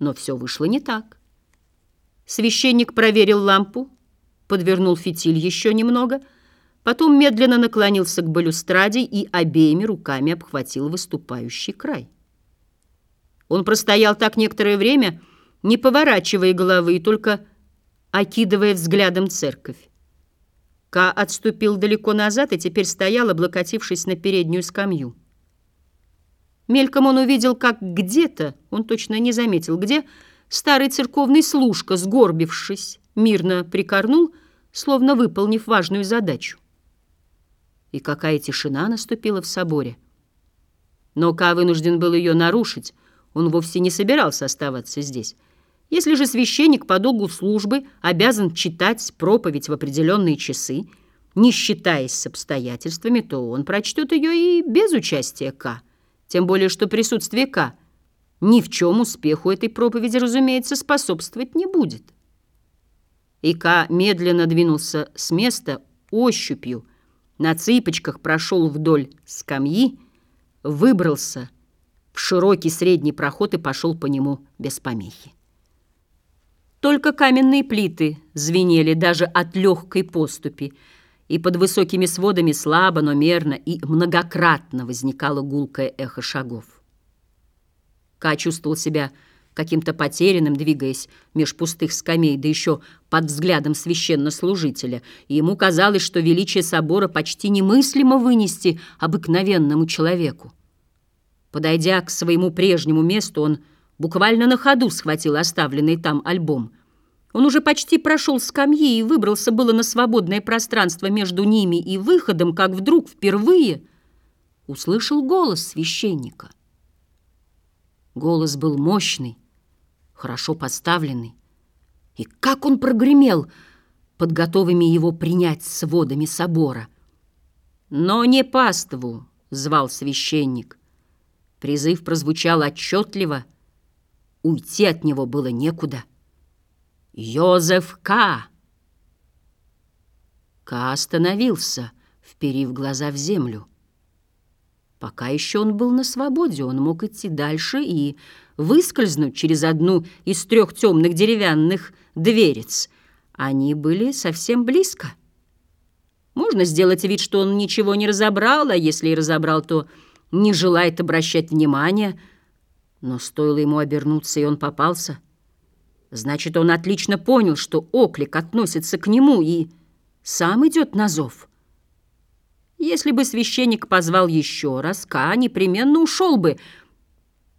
Но все вышло не так. Священник проверил лампу, подвернул фитиль еще немного, потом медленно наклонился к балюстраде и обеими руками обхватил выступающий край. Он простоял так некоторое время, не поворачивая головы только окидывая взглядом церковь. Ка отступил далеко назад и теперь стоял, облокотившись на переднюю скамью. Мельком он увидел, как где-то, он точно не заметил где, старый церковный служка, сгорбившись, мирно прикорнул, словно выполнив важную задачу. И какая тишина наступила в соборе. Но Ка вынужден был ее нарушить, он вовсе не собирался оставаться здесь. Если же священник по долгу службы обязан читать проповедь в определенные часы, не считаясь с обстоятельствами, то он прочтет ее и без участия К. Тем более, что присутствие К ни в чем успеху этой проповеди, разумеется, способствовать не будет. И К медленно двинулся с места ощупью, на цыпочках прошел вдоль скамьи, выбрался в широкий средний проход и пошел по нему без помехи. Только каменные плиты звенели даже от легкой поступи, и под высокими сводами слабо, но мерно и многократно возникало гулкое эхо шагов. Ка чувствовал себя каким-то потерянным, двигаясь меж пустых скамей, да еще под взглядом священнослужителя, и ему казалось, что величие собора почти немыслимо вынести обыкновенному человеку. Подойдя к своему прежнему месту, он буквально на ходу схватил оставленный там альбом. Он уже почти прошел скамьи и выбрался было на свободное пространство между ними и выходом, как вдруг впервые услышал голос священника. Голос был мощный, хорошо поставленный. И как он прогремел под готовыми его принять сводами собора. «Но не паству!» — звал священник. Призыв прозвучал отчетливо. Уйти от него было некуда. «Йозеф К!» К остановился, вперив глаза в землю. Пока еще он был на свободе, он мог идти дальше и выскользнуть через одну из трех темных деревянных дверец. Они были совсем близко. Можно сделать вид, что он ничего не разобрал, а если и разобрал, то не желает обращать внимания, но стоило ему обернуться, и он попался. Значит, он отлично понял, что оклик относится к нему и сам идет на зов. Если бы священник позвал еще раз, Ка непременно ушел бы,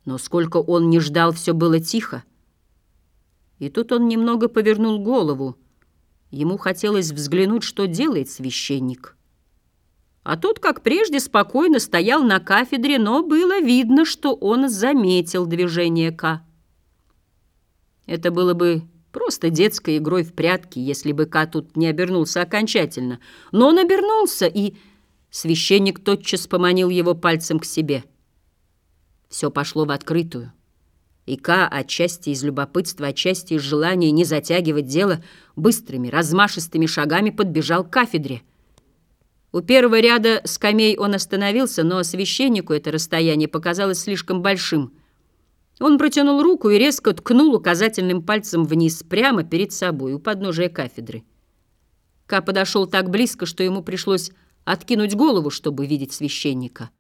но сколько он не ждал, все было тихо. И тут он немного повернул голову. Ему хотелось взглянуть, что делает священник. А тот, как прежде, спокойно стоял на кафедре, но было видно, что он заметил движение К. Это было бы просто детской игрой в прятки, если бы К тут не обернулся окончательно. Но он обернулся, и священник тотчас поманил его пальцем к себе. Все пошло в открытую. И К, отчасти из любопытства, отчасти из желания не затягивать дело, быстрыми, размашистыми шагами подбежал к кафедре. У первого ряда скамей он остановился, но священнику это расстояние показалось слишком большим. Он протянул руку и резко ткнул указательным пальцем вниз, прямо перед собой, у подножия кафедры. Ка подошел так близко, что ему пришлось откинуть голову, чтобы видеть священника.